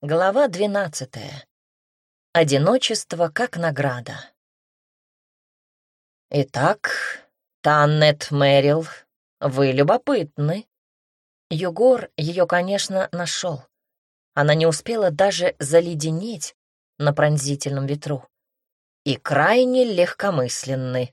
Глава двенадцатая. Одиночество как награда. Итак, Таннет Мэрил, вы любопытны. Югор ее, конечно, нашел. Она не успела даже заледенеть на пронзительном ветру. И крайне легкомысленны.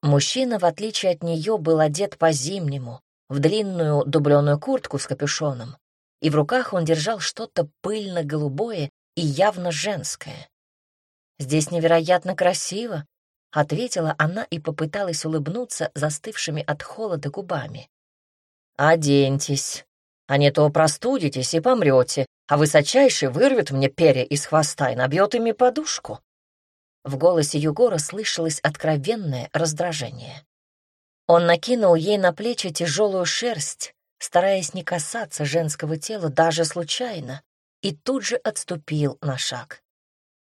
Мужчина, в отличие от нее, был одет по-зимнему, в длинную дубленую куртку с капюшоном и в руках он держал что-то пыльно-голубое и явно женское. «Здесь невероятно красиво», — ответила она и попыталась улыбнуться застывшими от холода губами. «Оденьтесь, а не то простудитесь и помрете, а высочайший вырвет мне перья из хвоста и набьет ими подушку». В голосе Югора слышалось откровенное раздражение. Он накинул ей на плечи тяжелую шерсть, стараясь не касаться женского тела даже случайно, и тут же отступил на шаг.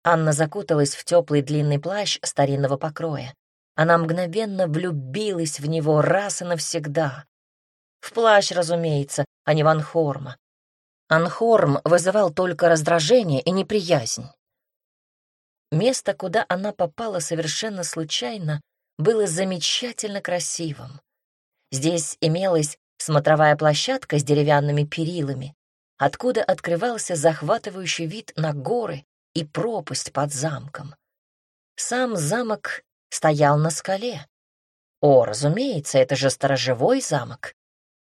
Анна закуталась в теплый длинный плащ старинного покроя. Она мгновенно влюбилась в него раз и навсегда. В плащ, разумеется, а не в Анхорма. Анхорм вызывал только раздражение и неприязнь. Место, куда она попала совершенно случайно, было замечательно красивым. Здесь имелась смотровая площадка с деревянными перилами, откуда открывался захватывающий вид на горы и пропасть под замком. Сам замок стоял на скале. О, разумеется, это же сторожевой замок.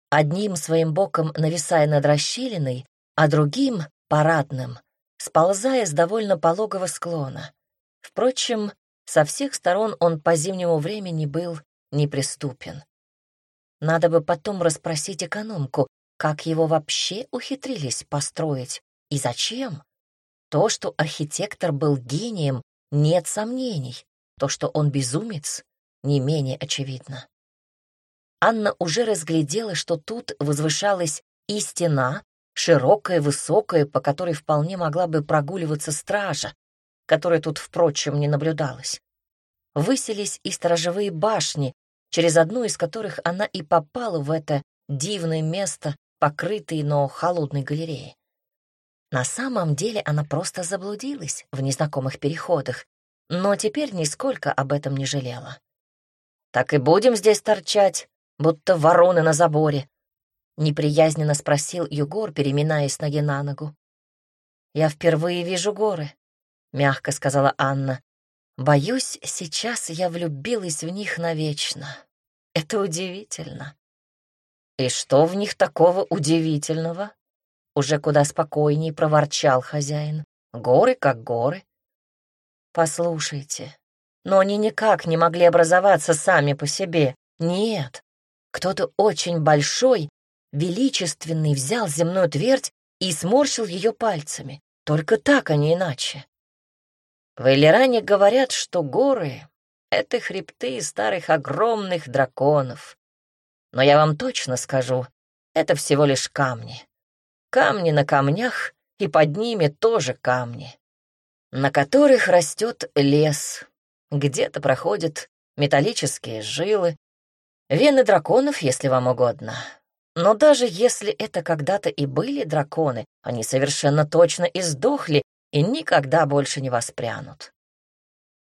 Одним своим боком нависая над расщелиной, а другим, парадным, сползая с довольно пологого склона. Впрочем, со всех сторон он по зимнему времени был неприступен. Надо бы потом расспросить экономку, как его вообще ухитрились построить и зачем. То, что архитектор был гением, нет сомнений. То, что он безумец, не менее очевидно. Анна уже разглядела, что тут возвышалась и стена, широкая, высокая, по которой вполне могла бы прогуливаться стража, которая тут, впрочем, не наблюдалась. Выселись и сторожевые башни, через одну из которых она и попала в это дивное место, покрытое, но холодной галереей. На самом деле она просто заблудилась в незнакомых переходах, но теперь нисколько об этом не жалела. «Так и будем здесь торчать, будто вороны на заборе», — неприязненно спросил Югор, переминаясь ноги на ногу. «Я впервые вижу горы», — мягко сказала Анна. Боюсь, сейчас я влюбилась в них навечно. Это удивительно. И что в них такого удивительного? Уже куда спокойней проворчал хозяин. Горы как горы. Послушайте, но они никак не могли образоваться сами по себе. Нет, кто-то очень большой, величественный взял земную твердь и сморщил ее пальцами. Только так, а не иначе. В Элиране говорят, что горы — это хребты старых огромных драконов. Но я вам точно скажу, это всего лишь камни. Камни на камнях, и под ними тоже камни, на которых растет лес. Где-то проходят металлические жилы, вены драконов, если вам угодно. Но даже если это когда-то и были драконы, они совершенно точно и сдохли, и никогда больше не воспрянут.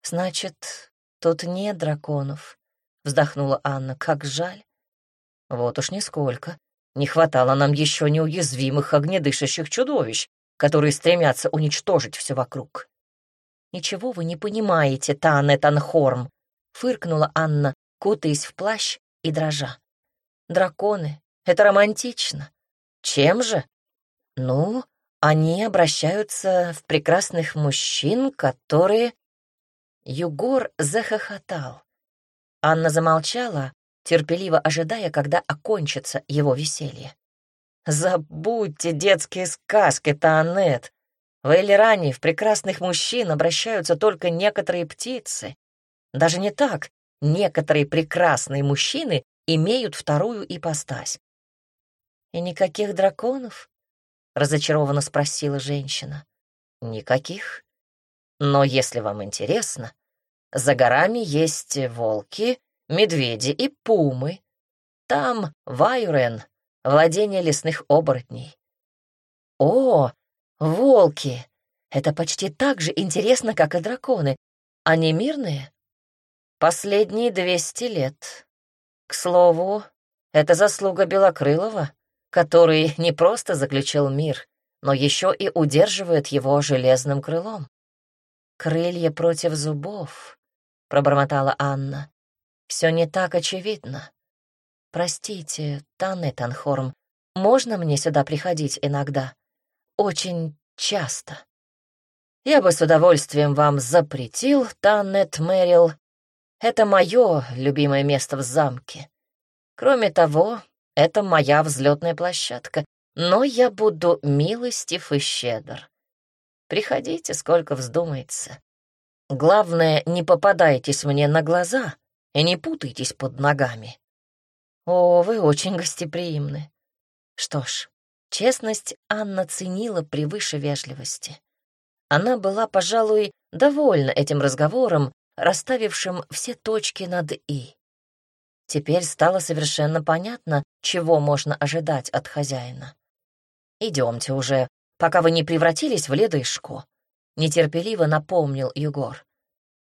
«Значит, тут нет драконов», — вздохнула Анна, — «как жаль». «Вот уж нисколько. Не хватало нам еще неуязвимых огнедышащих чудовищ, которые стремятся уничтожить все вокруг». «Ничего вы не понимаете, Танне Танхорм», — фыркнула Анна, кутаясь в плащ и дрожа. «Драконы — это романтично. Чем же?» «Ну, они обращаются в прекрасных мужчин, которые... Югор захохотал. Анна замолчала, терпеливо ожидая, когда окончится его веселье. «Забудьте детские сказки, Таанет. В Элиране в прекрасных мужчин обращаются только некоторые птицы. Даже не так. Некоторые прекрасные мужчины имеют вторую ипостась. И никаких драконов? — разочарованно спросила женщина. «Никаких. Но если вам интересно, за горами есть волки, медведи и пумы. Там Вайрен, владение лесных оборотней. О, Волки! Это почти так же интересно, как и драконы. Они мирные? Последние двести лет. К слову, это заслуга Белокрылова, который не просто заключил мир, но еще и удерживает его железным крылом. «Крылья против зубов», — пробормотала Анна. «Все не так очевидно. Простите, Танне Танхорм, можно мне сюда приходить иногда? Очень часто». «Я бы с удовольствием вам запретил, Таннет Мэрил. Это мое любимое место в замке. Кроме того, это моя взлетная площадка, но я буду милостив и щедр. Приходите, сколько вздумается. Главное, не попадайтесь мне на глаза и не путайтесь под ногами. О, вы очень гостеприимны. Что ж, честность Анна ценила превыше вежливости. Она была, пожалуй, довольна этим разговором, расставившим все точки над «и». Теперь стало совершенно понятно, чего можно ожидать от хозяина. «Идемте уже, пока вы не превратились в ледышку», — нетерпеливо напомнил Егор.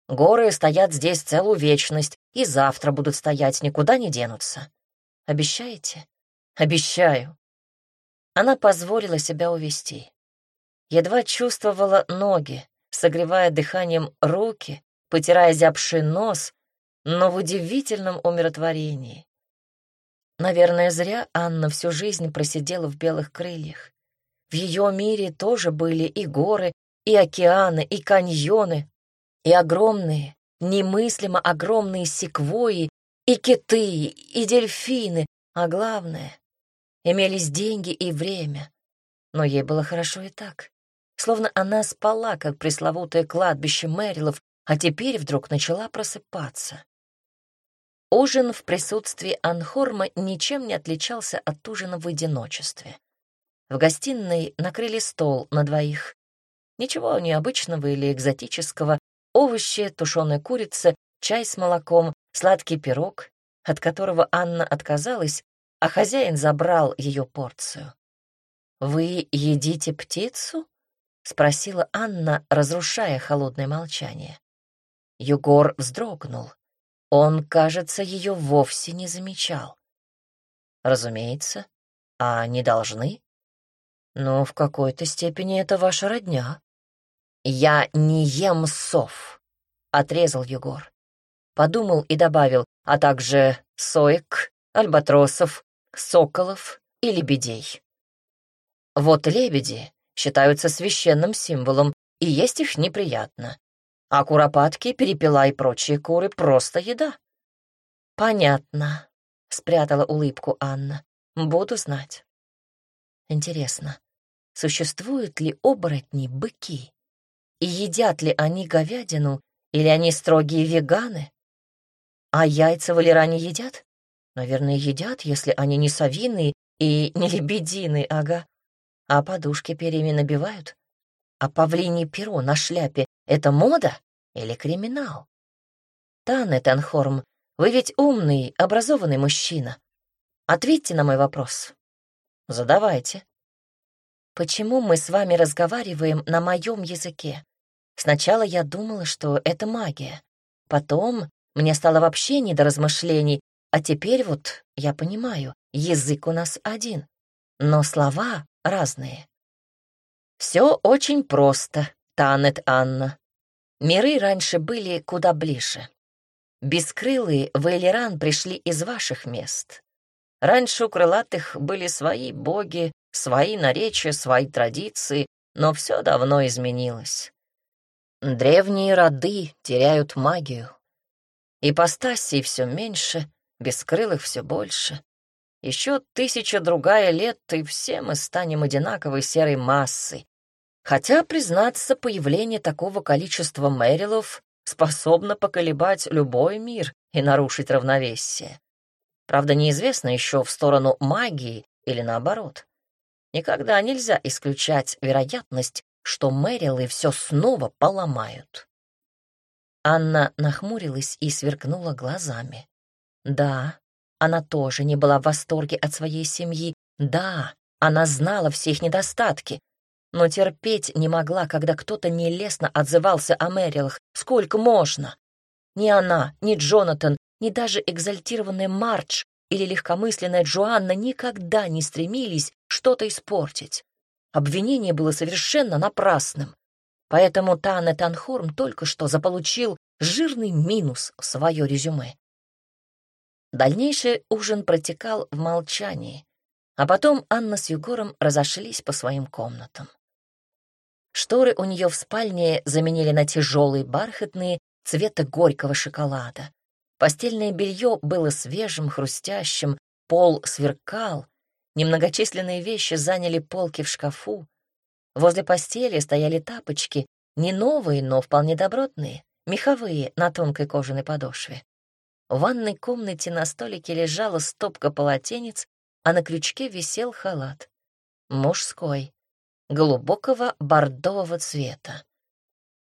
«Горы стоят здесь целую вечность, и завтра будут стоять, никуда не денутся. Обещаете?» «Обещаю». Она позволила себя увести. Едва чувствовала ноги, согревая дыханием руки, потирая зябший нос, но в удивительном умиротворении. Наверное, зря Анна всю жизнь просидела в белых крыльях. В ее мире тоже были и горы, и океаны, и каньоны, и огромные, немыслимо огромные секвои, и киты, и дельфины, а главное — имелись деньги и время. Но ей было хорошо и так. Словно она спала, как пресловутое кладбище Мэрилов, а теперь вдруг начала просыпаться. Ужин в присутствии Анхорма ничем не отличался от ужина в одиночестве. В гостиной накрыли стол на двоих. Ничего необычного или экзотического. Овощи, тушеная курица, чай с молоком, сладкий пирог, от которого Анна отказалась, а хозяин забрал ее порцию. «Вы едите птицу?» — спросила Анна, разрушая холодное молчание. Югор вздрогнул. Он, кажется, ее вовсе не замечал. Разумеется, а не должны? Но в какой-то степени это ваша родня. Я не ем сов, отрезал Егор. Подумал и добавил, а также соек, альбатросов, соколов и лебедей. Вот лебеди считаются священным символом, и есть их неприятно а куропатки, перепела и прочие куры — просто еда. «Понятно», — спрятала улыбку Анна. «Буду знать». Интересно, существуют ли оборотни-быки? И едят ли они говядину, или они строгие веганы? А яйца валеране едят? Наверное, едят, если они не совиные и не лебединые, ага. А подушки перьями набивают? А павлиний перо на шляпе это мода или криминал? Танне Тенхорм, вы ведь умный, образованный мужчина. Ответьте на мой вопрос. Задавайте. Почему мы с вами разговариваем на моем языке? Сначала я думала, что это магия. Потом мне стало вообще не до размышлений, а теперь вот я понимаю, язык у нас один, но слова разные. Все очень просто, Танет Анна. Миры раньше были куда ближе. Бескрылые в Эйлеран пришли из ваших мест. Раньше у крылатых были свои боги, свои наречия, свои традиции, но все давно изменилось. Древние роды теряют магию. Ипостасей все меньше, бескрылых все больше. Еще тысяча другая лет, и все мы станем одинаковой серой массой, Хотя, признаться, появление такого количества Мэрилов способно поколебать любой мир и нарушить равновесие. Правда, неизвестно еще в сторону магии или наоборот. Никогда нельзя исключать вероятность, что Мэрилы все снова поломают. Анна нахмурилась и сверкнула глазами. Да, она тоже не была в восторге от своей семьи. Да, она знала все их недостатки, но терпеть не могла, когда кто-то нелестно отзывался о Мэрилах. Сколько можно? Ни она, ни Джонатан, ни даже экзальтированная Мардж или легкомысленная Джоанна никогда не стремились что-то испортить. Обвинение было совершенно напрасным. Поэтому Танне Танхорм только что заполучил жирный минус в свое резюме. Дальнейший ужин протекал в молчании, а потом Анна с Егором разошлись по своим комнатам. Шторы у нее в спальне заменили на тяжелые бархатные цвета горького шоколада. Постельное белье было свежим, хрустящим, пол сверкал, немногочисленные вещи заняли полки в шкафу. Возле постели стояли тапочки, не новые, но вполне добротные, меховые, на тонкой кожаной подошве. В ванной комнате на столике лежала стопка полотенец, а на крючке висел халат. Мужской, глубокого бордового цвета.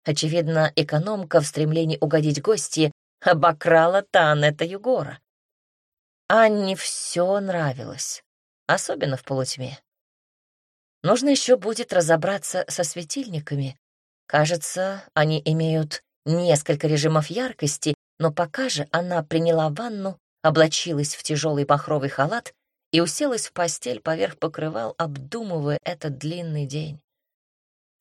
Очевидно, экономка в стремлении угодить гости обокрала Танета Югора. Анне все нравилось, особенно в полутьме. Нужно еще будет разобраться со светильниками. Кажется, они имеют несколько режимов яркости, но пока же она приняла ванну, облачилась в тяжелый махровый халат и уселась в постель поверх покрывал, обдумывая этот длинный день.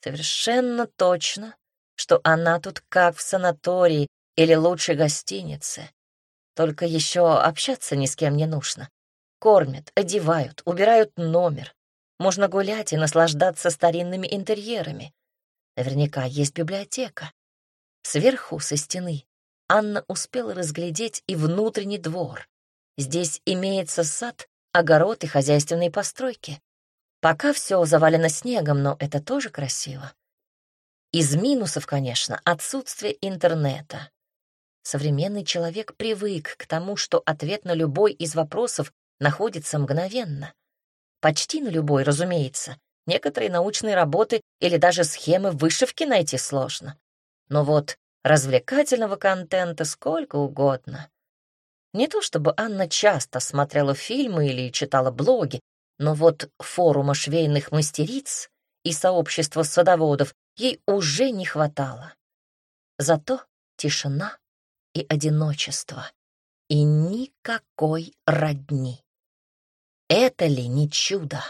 Совершенно точно, что она тут как в санатории или лучшей гостинице. Только еще общаться ни с кем не нужно. Кормят, одевают, убирают номер. Можно гулять и наслаждаться старинными интерьерами. Наверняка есть библиотека. Сверху, со стены, Анна успела разглядеть и внутренний двор. Здесь имеется сад, огород и хозяйственные постройки. Пока все завалено снегом, но это тоже красиво. Из минусов, конечно, отсутствие интернета. Современный человек привык к тому, что ответ на любой из вопросов находится мгновенно. Почти на любой, разумеется. Некоторые научные работы или даже схемы вышивки найти сложно. Но вот развлекательного контента сколько угодно. Не то чтобы Анна часто смотрела фильмы или читала блоги, но вот форума швейных мастериц и сообщества садоводов ей уже не хватало. Зато тишина и одиночество, и никакой родни. Это ли не чудо?